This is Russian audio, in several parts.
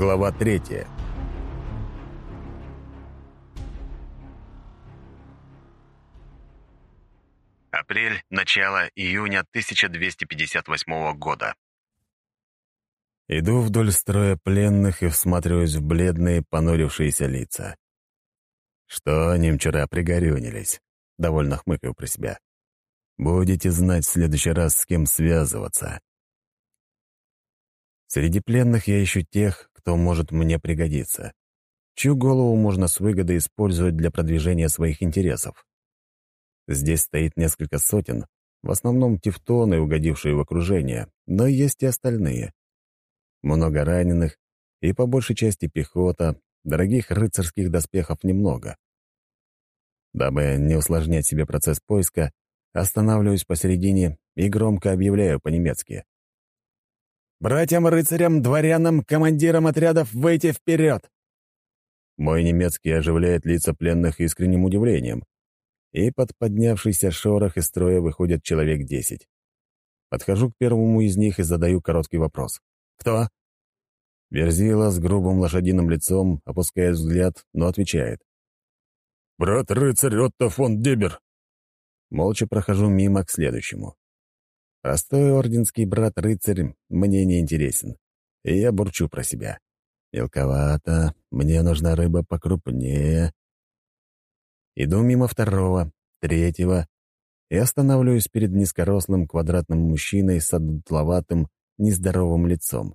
Глава третья. Апрель, начало июня 1258 года. Иду вдоль строя пленных и всматриваюсь в бледные, понурившиеся лица. Что они вчера пригорюнились? Довольно хмыкаю про себя. Будете знать в следующий раз, с кем связываться. Среди пленных я ищу тех, кто может мне пригодиться. Чью голову можно с выгодой использовать для продвижения своих интересов. Здесь стоит несколько сотен, в основном тевтоны, угодившие в окружение, но есть и остальные. Много раненых и по большей части пехота, дорогих рыцарских доспехов немного. Дабы не усложнять себе процесс поиска, останавливаюсь посередине и громко объявляю по-немецки. Братьям-рыцарям, дворянам, командирам отрядов выйти вперед!» Мой немецкий оживляет лица пленных искренним удивлением, и под поднявшийся шорох из строя выходит человек десять. Подхожу к первому из них и задаю короткий вопрос. «Кто?» Верзила с грубым лошадиным лицом опускает взгляд, но отвечает. «Брат-рыцарь Отто фон Дебер!» Молча прохожу мимо к следующему. Простой орденский брат-рыцарь мне не интересен, и я бурчу про себя. Мелковато, мне нужна рыба покрупнее. Иду мимо второго, третьего и останавливаюсь перед низкорослым квадратным мужчиной с одутловатым, нездоровым лицом.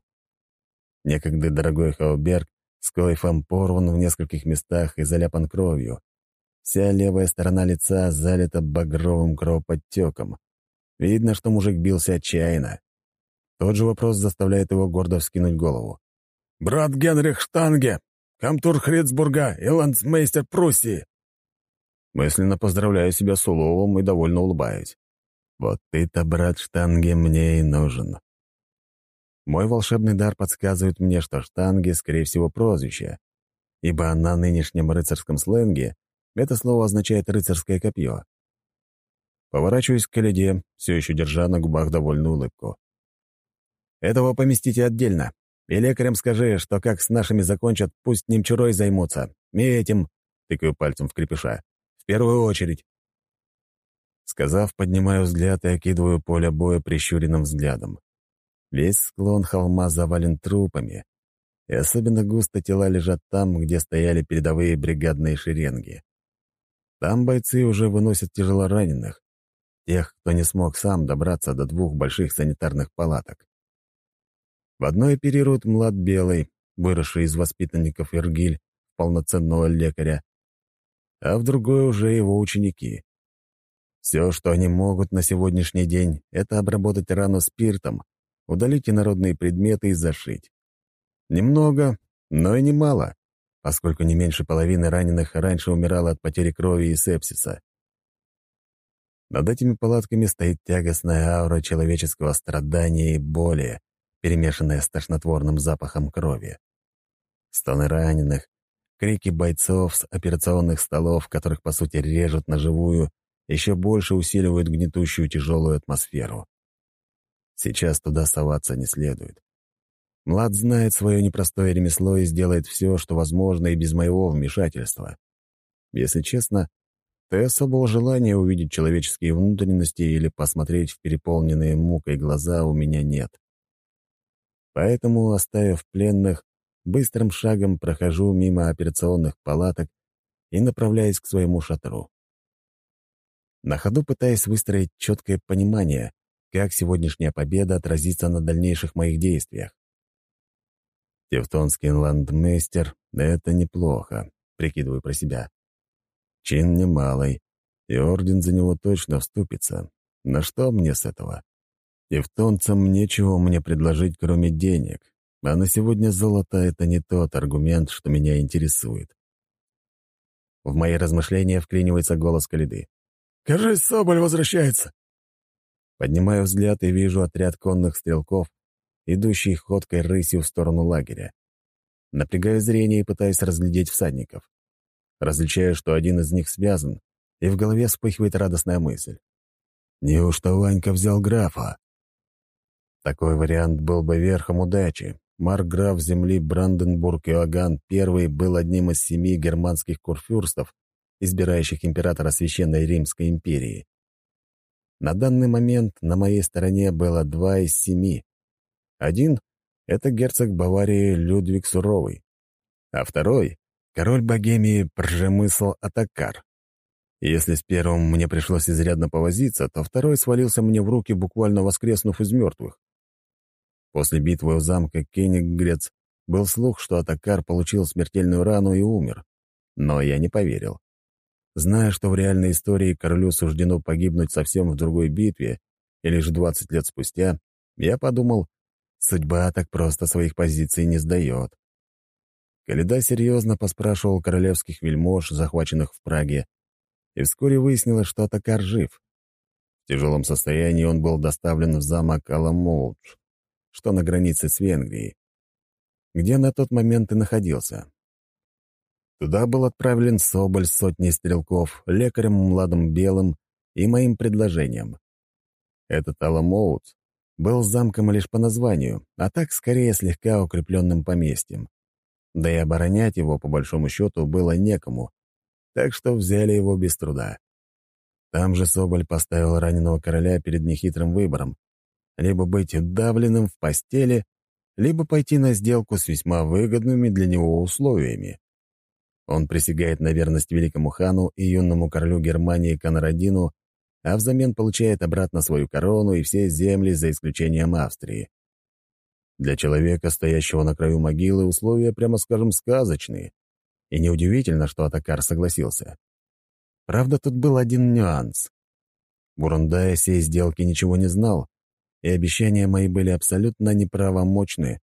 Некогда дорогой хауберг с койфом порван в нескольких местах и заляпан кровью. Вся левая сторона лица залита багровым кровоподтеком. Видно, что мужик бился отчаянно. Тот же вопрос заставляет его гордо вскинуть голову. «Брат Генрих Штанге, комтур Хрицбурга и Пруссии!» Мысленно поздравляю себя с уловом и довольно улыбаюсь. «Вот ты-то, брат Штанге, мне и нужен». Мой волшебный дар подсказывает мне, что Штанге, скорее всего, прозвище, ибо на нынешнем рыцарском сленге это слово означает «рыцарское копье». Поворачиваюсь к Каледе, все еще держа на губах довольную улыбку. «Этого поместите отдельно. И лекарям скажи, что как с нашими закончат, пусть немчурой займутся. И этим...» — тыкаю пальцем в крепыша. «В первую очередь». Сказав, поднимаю взгляд и окидываю поле боя прищуренным взглядом. Весь склон холма завален трупами, и особенно густо тела лежат там, где стояли передовые бригадные шеренги. Там бойцы уже выносят тяжелораненых, тех, кто не смог сам добраться до двух больших санитарных палаток. В одной оперирует млад Белый, выросший из воспитанников Иргиль, полноценного лекаря, а в другой уже его ученики. Все, что они могут на сегодняшний день, это обработать рану спиртом, удалить инородные предметы и зашить. Немного, но и немало, поскольку не меньше половины раненых раньше умирало от потери крови и сепсиса. Над этими палатками стоит тягостная аура человеческого страдания и боли, перемешанная с тошнотворным запахом крови. Стоны раненых, крики бойцов с операционных столов, которых, по сути, режут на живую, еще больше усиливают гнетущую тяжелую атмосферу. Сейчас туда соваться не следует. Млад знает свое непростое ремесло и сделает все, что возможно, и без моего вмешательства. Если честно, то особого желания увидеть человеческие внутренности или посмотреть в переполненные мукой глаза у меня нет. Поэтому, оставив пленных, быстрым шагом прохожу мимо операционных палаток и направляюсь к своему шатру. На ходу пытаясь выстроить четкое понимание, как сегодняшняя победа отразится на дальнейших моих действиях. Тевтонский ландмейстер — это неплохо, прикидываю про себя. Чин немалый, и орден за него точно вступится. На что мне с этого? Тевтонцам нечего мне предложить, кроме денег, а на сегодня золото — это не тот аргумент, что меня интересует. В мои размышления вклинивается голос Калиды. «Кажись, Соболь возвращается!» Поднимаю взгляд и вижу отряд конных стрелков, идущий ходкой рысью в сторону лагеря. Напрягаю зрение и пытаюсь разглядеть всадников. Различаю, что один из них связан, и в голове вспыхивает радостная мысль. Неужто Ванька взял графа? Такой вариант был бы верхом удачи, марграф земли Бранденбург Иоганн I был одним из семи германских курфюрстов, избирающих императора Священной Римской империи. На данный момент на моей стороне было два из семи. Один — это герцог Баварии Людвиг Суровый, а второй — король Богемии Пржемысл Атакар. Если с первым мне пришлось изрядно повозиться, то второй свалился мне в руки, буквально воскреснув из мертвых. После битвы у замка Кениггрец был слух, что Атакар получил смертельную рану и умер. Но я не поверил. Зная, что в реальной истории королю суждено погибнуть совсем в другой битве, и лишь 20 лет спустя, я подумал, судьба так просто своих позиций не сдает. Каледа серьезно поспрашивал королевских вельмож, захваченных в Праге, и вскоре выяснилось, что Атакар жив. В тяжелом состоянии он был доставлен в замок Аламоудж, что на границе с Венгрией, где на тот момент и находился. Туда был отправлен Соболь с сотней стрелков, лекарем Младом Белым и моим предложением. Этот Аламоудж был замком лишь по названию, а так скорее слегка укрепленным поместьем. Да и оборонять его, по большому счету, было некому, так что взяли его без труда. Там же Соболь поставил раненого короля перед нехитрым выбором — либо быть удавленным в постели, либо пойти на сделку с весьма выгодными для него условиями. Он присягает на верность великому хану и юному королю Германии Конрадину, а взамен получает обратно свою корону и все земли за исключением Австрии. Для человека, стоящего на краю могилы, условия, прямо скажем, сказочные. И неудивительно, что Атакар согласился. Правда, тут был один нюанс. Бурундай о сей сделке ничего не знал, и обещания мои были абсолютно неправомочны.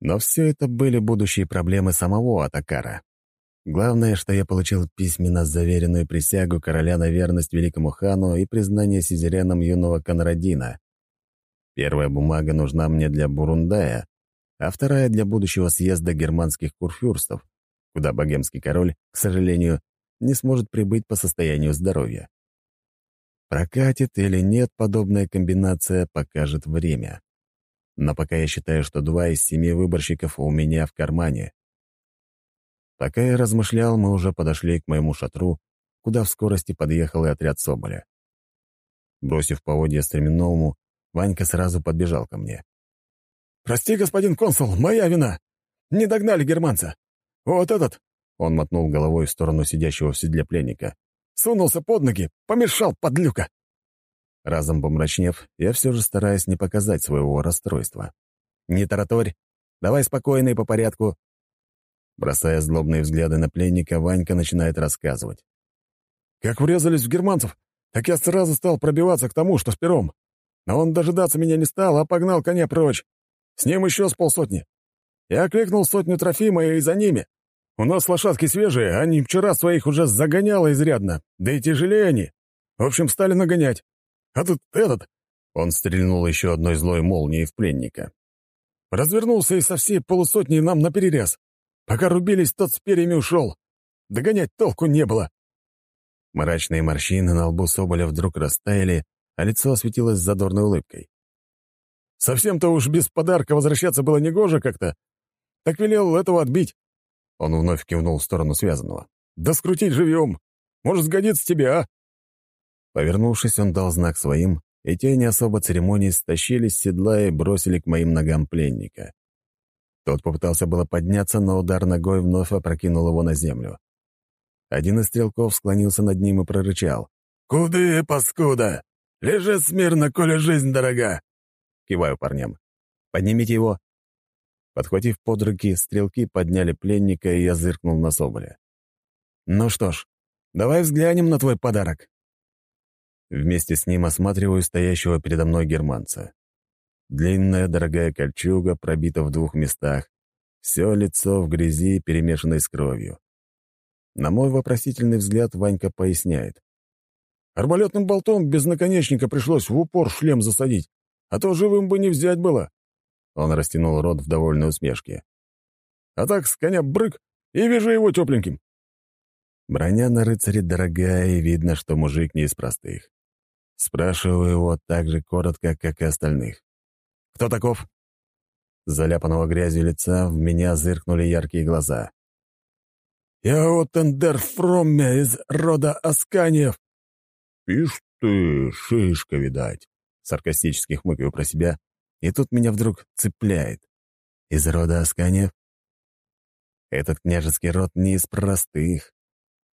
Но все это были будущие проблемы самого Атакара. Главное, что я получил письменно заверенную присягу короля на верность великому хану и признание сизереном юного Конрадина. Первая бумага нужна мне для Бурундая, а вторая — для будущего съезда германских курфюрстов, куда богемский король, к сожалению, не сможет прибыть по состоянию здоровья. Прокатит или нет подобная комбинация, покажет время. Но пока я считаю, что два из семи выборщиков у меня в кармане. Пока я размышлял, мы уже подошли к моему шатру, куда в скорости подъехал и отряд Соболя. Бросив поводья стременному, Ванька сразу подбежал ко мне. «Прости, господин консул, моя вина. Не догнали германца. «Вот этот!» — он мотнул головой в сторону сидящего в седле пленника. «Сунулся под ноги, помешал, подлюка!» Разом помрачнев, я все же стараюсь не показать своего расстройства. «Не тараторь! Давай спокойно и по порядку!» Бросая злобные взгляды на пленника, Ванька начинает рассказывать. «Как врезались в германцев, так я сразу стал пробиваться к тому, что с пером. Но он дожидаться меня не стал, а погнал коня прочь. С ним еще с полсотни. Я окликнул сотню Трофима и за ними. У нас лошадки свежие, они вчера своих уже загоняло изрядно, да и тяжелее они. В общем, стали нагонять. А тут этот...» Он стрельнул еще одной злой молнией в пленника. Развернулся и со всей полусотни нам наперерез. Пока рубились, тот с перьями ушел. Догонять толку не было. Мрачные морщины на лбу Соболя вдруг растаяли, а лицо осветилось задорной улыбкой. Совсем-то уж без подарка возвращаться было негоже как-то, так велел этого отбить». Он вновь кивнул в сторону связанного. «Да скрутить живьем! Может, сгодится тебе, а?» Повернувшись, он дал знак своим, и те, не особо церемонией, стащили с седла и бросили к моим ногам пленника. Тот попытался было подняться, но удар ногой вновь опрокинул его на землю. Один из стрелков склонился над ним и прорычал. «Куды, паскуда? Лежи смирно, коли жизнь дорога!» Киваю парням. «Поднимите его!» Подхватив под руки, стрелки подняли пленника, и я зыркнул на Соболя. «Ну что ж, давай взглянем на твой подарок». Вместе с ним осматриваю стоящего передо мной германца. Длинная дорогая кольчуга пробита в двух местах, все лицо в грязи, перемешанной с кровью. На мой вопросительный взгляд Ванька поясняет. «Арбалетным болтом без наконечника пришлось в упор шлем засадить, а то живым бы не взять было. Он растянул рот в довольной усмешке. «А так с коня брык и вижу его тепленьким». Броня на рыцаре дорогая, и видно, что мужик не из простых. Спрашиваю его так же коротко, как и остальных. «Кто таков?» Заляпанного грязью лица в меня зыркнули яркие глаза. «Я Оттендер Фромме из рода Асканиев!» «Ишь ты, шишка, видать!» Саркастически хмыкаю про себя, и тут меня вдруг цепляет. «Из рода Асканиев?» Этот княжеский род не из простых.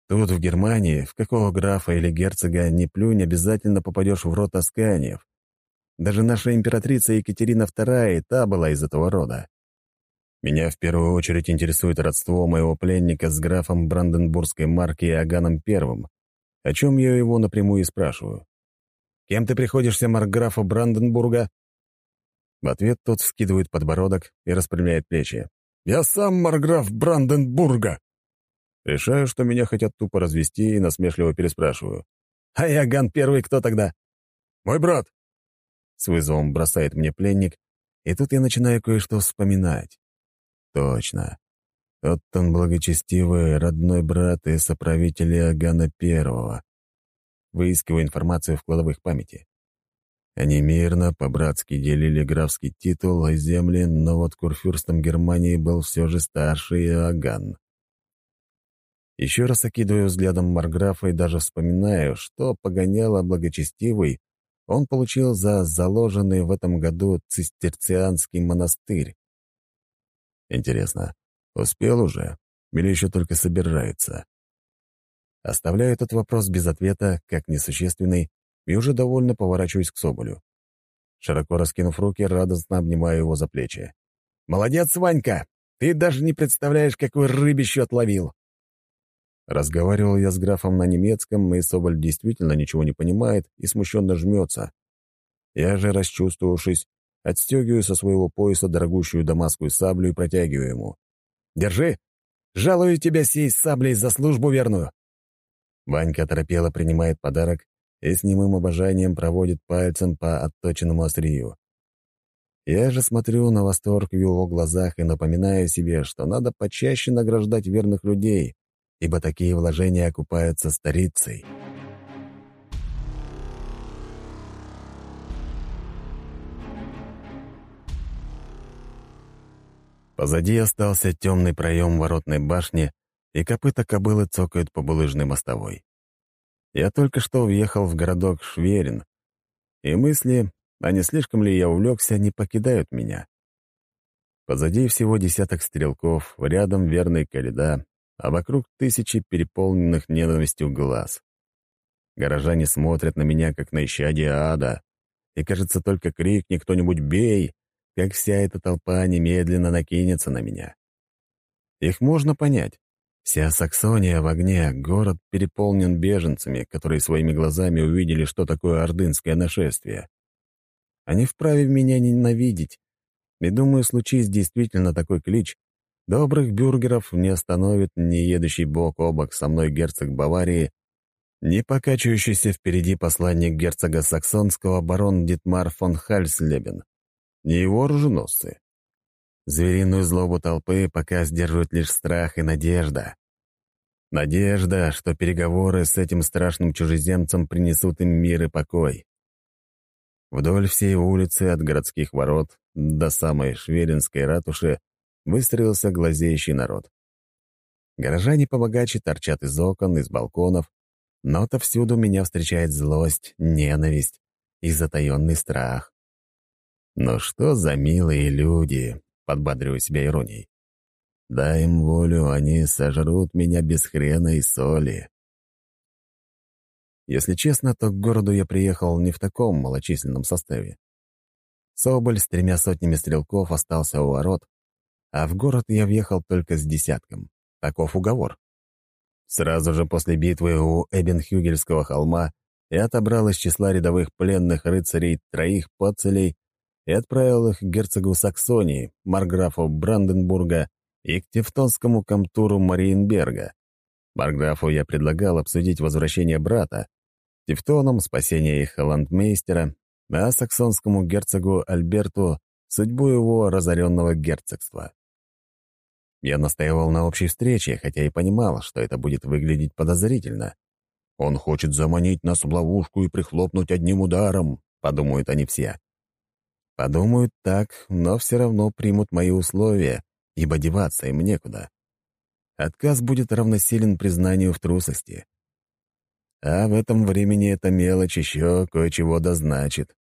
Тут, в Германии, в какого графа или герцога не плюнь, обязательно попадешь в род Асканиев. Даже наша императрица Екатерина II та была из этого рода. Меня в первую очередь интересует родство моего пленника с графом Бранденбургской марки Аганом Первым, о чем я его напрямую и спрашиваю. «Кем ты приходишься, маркграфу Бранденбурга?» В ответ тот вскидывает подбородок и распрямляет плечи. «Я сам марграф Бранденбурга!» Решаю, что меня хотят тупо развести, и насмешливо переспрашиваю. «А Яган Первый кто тогда?» «Мой брат!» С вызовом бросает мне пленник, и тут я начинаю кое-что вспоминать. Точно. Тот он благочестивый, родной брат и соправитель Иоганна Первого. Выискиваю информацию в кладовых памяти. Они мирно, по-братски делили графский титул и земли, но вот курфюрстом Германии был все же старший Иоганн. Еще раз окидываю взглядом Марграфа и даже вспоминаю, что погоняло благочестивый он получил за заложенный в этом году цистерцианский монастырь. Интересно, успел уже или еще только собирается? Оставляю этот вопрос без ответа, как несущественный, и уже довольно поворачиваюсь к Соболю. Широко раскинув руки, радостно обнимаю его за плечи. «Молодец, Ванька! Ты даже не представляешь, какой рыбищу отловил!» Разговаривал я с графом на немецком, и Соболь действительно ничего не понимает и смущенно жмется. Я же, расчувствовавшись, отстегиваю со своего пояса дорогущую дамасскую саблю и протягиваю ему. «Держи! Жалую тебя сей саблей за службу верную!» Ванька торопело принимает подарок и с немым обожанием проводит пальцем по отточенному острию. Я же смотрю на восторг в его глазах и напоминаю себе, что надо почаще награждать верных людей, ибо такие вложения окупаются старицей. Позади остался темный проем воротной башни, и копыта кобылы цокают по булыжной мостовой. Я только что въехал в городок Шверин, и мысли, а не слишком ли я увлекся, не покидают меня. Позади всего десяток стрелков, рядом верный Каледа, а вокруг тысячи переполненных ненавистью глаз. Горожане смотрят на меня, как на исчадие ада, и, кажется, только крикни кто-нибудь «бей!», как вся эта толпа немедленно накинется на меня. Их можно понять. Вся Саксония в огне, город переполнен беженцами, которые своими глазами увидели, что такое ордынское нашествие. Они вправе меня ненавидеть. И думаю, случись действительно такой клич, Добрых бюргеров не остановит ни едущий бок о бок со мной герцог Баварии, ни покачивающийся впереди посланник герцога Саксонского барон Дитмар фон Хальслебен, ни его оруженосцы. Звериную злобу толпы пока сдерживают лишь страх и надежда. Надежда, что переговоры с этим страшным чужеземцем принесут им мир и покой. Вдоль всей улицы от городских ворот до самой Шверинской ратуши выстроился глазеющий народ. Горожане побогаче торчат из окон, из балконов, но отовсюду меня встречает злость, ненависть и затаенный страх. «Ну что за милые люди!» — подбадриваю себя иронией. «Дай им волю, они сожрут меня без хрена и соли». Если честно, то к городу я приехал не в таком малочисленном составе. Соболь с тремя сотнями стрелков остался у ворот, а в город я въехал только с десятком. Таков уговор. Сразу же после битвы у Эбенхюгельского холма я отобрал из числа рядовых пленных рыцарей троих поцелей и отправил их к герцогу Саксонии, марграфу Бранденбурга и к тевтонскому комтуру Мариенберга. Марграфу я предлагал обсудить возвращение брата, тевтонам — спасение их ландмейстера, а саксонскому герцогу Альберту — судьбу его разоренного герцогства. Я настаивал на общей встрече, хотя и понимал, что это будет выглядеть подозрительно. «Он хочет заманить нас в ловушку и прихлопнуть одним ударом», — подумают они все. Подумают так, но все равно примут мои условия, ибо деваться им некуда. Отказ будет равносилен признанию в трусости. А в этом времени эта мелочь еще кое-чего дозначит.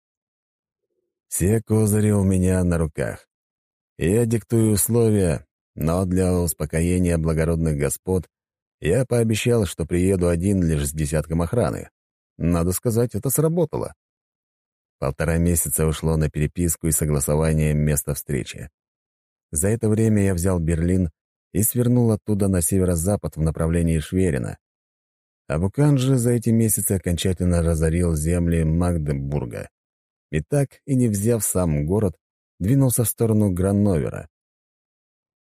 Все козыри у меня на руках. Я диктую условия, но для успокоения благородных господ я пообещал, что приеду один лишь с десятком охраны. Надо сказать, это сработало. Полтора месяца ушло на переписку и согласование места встречи. За это время я взял Берлин и свернул оттуда на северо-запад в направлении Шверина. Абукан же за эти месяцы окончательно разорил земли Магдебурга. И так, и не взяв сам город, двинулся в сторону Гранновера.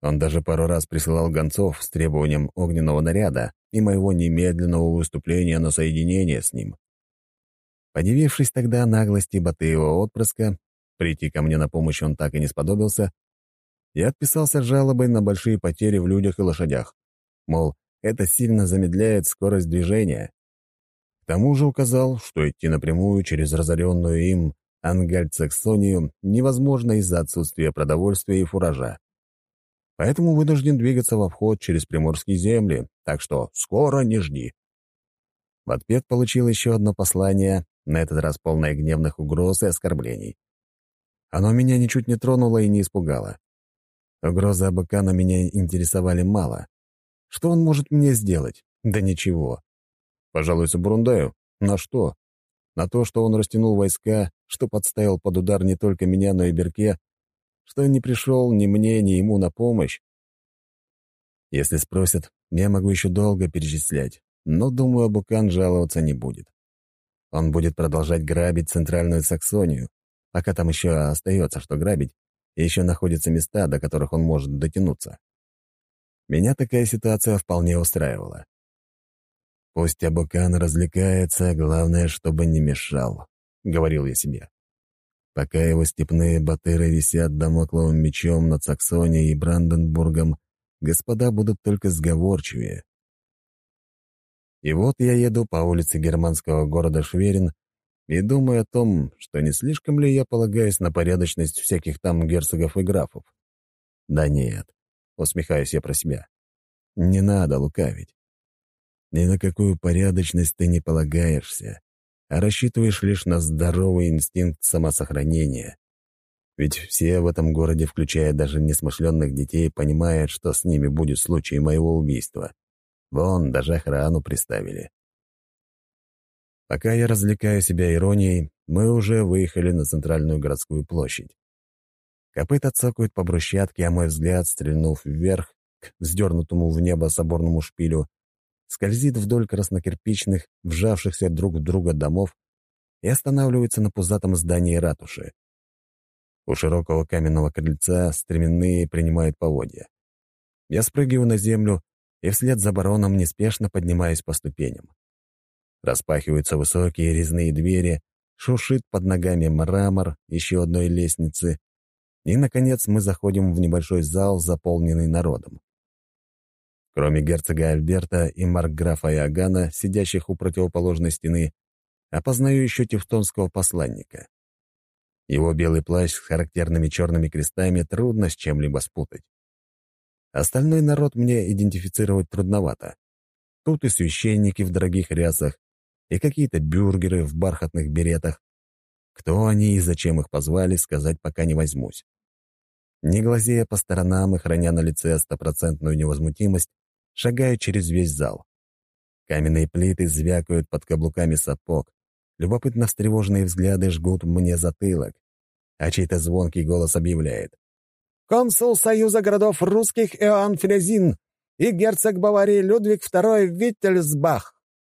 Он даже пару раз присылал гонцов с требованием огненного наряда и моего немедленного выступления на соединение с ним. Подивившись тогда наглости Батыева отпрыска, прийти ко мне на помощь он так и не сподобился, я отписался жалобой на большие потери в людях и лошадях. Мол, это сильно замедляет скорость движения. К тому же указал, что идти напрямую через разоренную им Ангальцаксонию невозможно из-за отсутствия продовольствия и фуража. Поэтому вынужден двигаться в обход через приморские земли, так что скоро не жди. В ответ получил еще одно послание, на этот раз полное гневных угроз и оскорблений. Оно меня ничуть не тронуло и не испугало. Угрозы Абакана меня интересовали мало. Что он может мне сделать? Да ничего. Пожалуйста, Бурундаю. На что? На то, что он растянул войска, что подставил под удар не только меня, но и Берке, что не пришел ни мне, ни ему на помощь. Если спросят, я могу еще долго перечислять, но, думаю, Абукан жаловаться не будет. Он будет продолжать грабить центральную Саксонию, пока там еще остается что грабить, и еще находятся места, до которых он может дотянуться. Меня такая ситуация вполне устраивала. «Пусть Абукан развлекается, главное, чтобы не мешал», — говорил я себе. Пока его степные батыры висят домокловым мечом над Саксонией и Бранденбургом, господа будут только сговорчивее. И вот я еду по улице германского города Шверин и думаю о том, что не слишком ли я полагаюсь на порядочность всяких там герцогов и графов. Да нет, усмехаюсь я про себя. Не надо лукавить. Ни на какую порядочность ты не полагаешься, а рассчитываешь лишь на здоровый инстинкт самосохранения. Ведь все в этом городе, включая даже несмышленных детей, понимают, что с ними будет в случае моего убийства. Вон, даже охрану приставили. Пока я развлекаю себя иронией, мы уже выехали на центральную городскую площадь. Копыта цокают по брусчатке, а мой взгляд, стрельнув вверх к вздернутому в небо соборному шпилю, скользит вдоль краснокирпичных, вжавшихся друг в друга домов и останавливается на пузатом здании ратуши. У широкого каменного крыльца стременные принимают поводья. Я спрыгиваю на землю и вслед за бароном неспешно поднимаюсь по ступеням. Распахиваются высокие резные двери, шушит под ногами мрамор еще одной лестницы, и, наконец, мы заходим в небольшой зал, заполненный народом. Кроме герцога Альберта и маркграфа Иоганна, сидящих у противоположной стены, опознаю еще тевтонского посланника. Его белый плащ с характерными черными крестами трудно с чем-либо спутать. Остальной народ мне идентифицировать трудновато. Тут и священники в дорогих рясах, и какие-то бюргеры в бархатных беретах. Кто они и зачем их позвали, сказать пока не возьмусь. Не глазея по сторонам и храня на лице стопроцентную невозмутимость, шагаю через весь зал. Каменные плиты звякают под каблуками сапог, любопытно встревоженные взгляды жгут мне затылок, а чей-то звонкий голос объявляет. «Консул Союза городов русских Иоанн Филезин и герцог Баварии Людвиг II Виттельсбах!»